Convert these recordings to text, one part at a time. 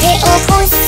Et au pouce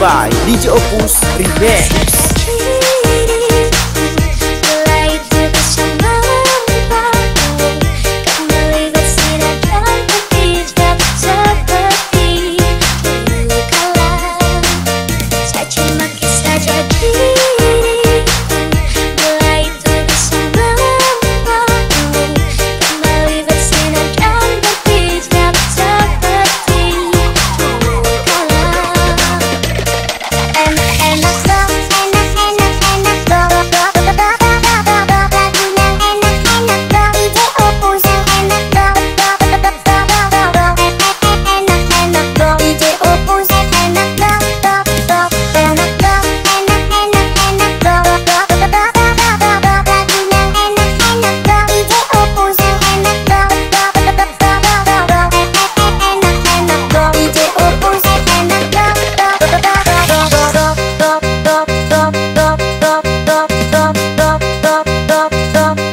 by DJ Opus Remix.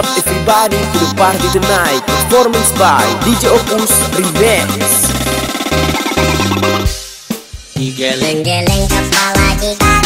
up everybody to the party tonight. Performance by DJ Opus Remix. Digeleng-geleng kepala kita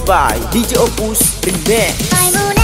by DJ Opus Remix.